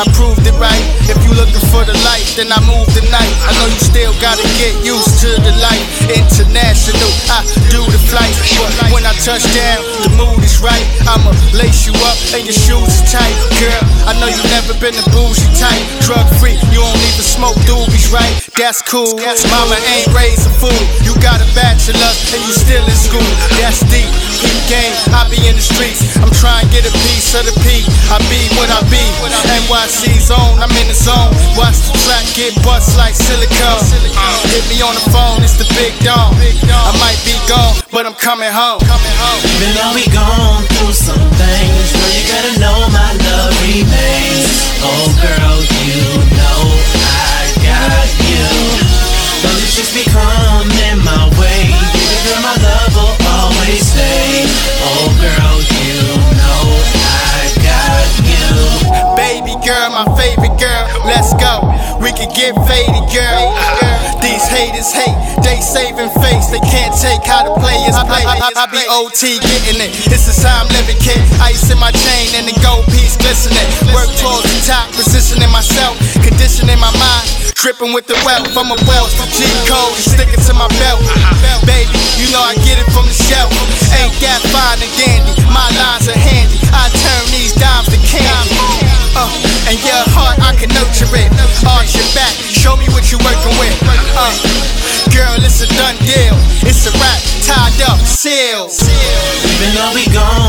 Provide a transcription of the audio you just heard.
I proved it right. If you looking for the light, then I move the night. I know you still gotta get used to the light. International, I do the flight. But when I touch down, the mood is right. I'ma lace you up and your shoes are tight. Girl, I know you never been a bougie type. Drug free, you don't even smoke doobies, right? That's cool. Mama ain't raised a fool. You got a bachelor and you still in school. That's deep. Keep game, I be in the streets. I'm trying to get a piece of the P. I be what I be. NYC zone, I'm in the zone. Watch the track get bust like silicone. Hit me on the phone, it's the big dog. I might be gone, but I'm coming home. Even though we gone get faded, girl. These haters hate, they saving face. They can't take how the players play. I, I, I be OT getting it. It's the time living kid. Ice in my chain and the gold piece glistening. Work towards the top, positioning myself, conditioning my mind. Dripping with the wealth, I'm a wealth. G code sticking to my belt. Arch your back, show me what you working with. Uh, girl, it's a done deal. It's a wrap, tied up, sealed. Even though we gone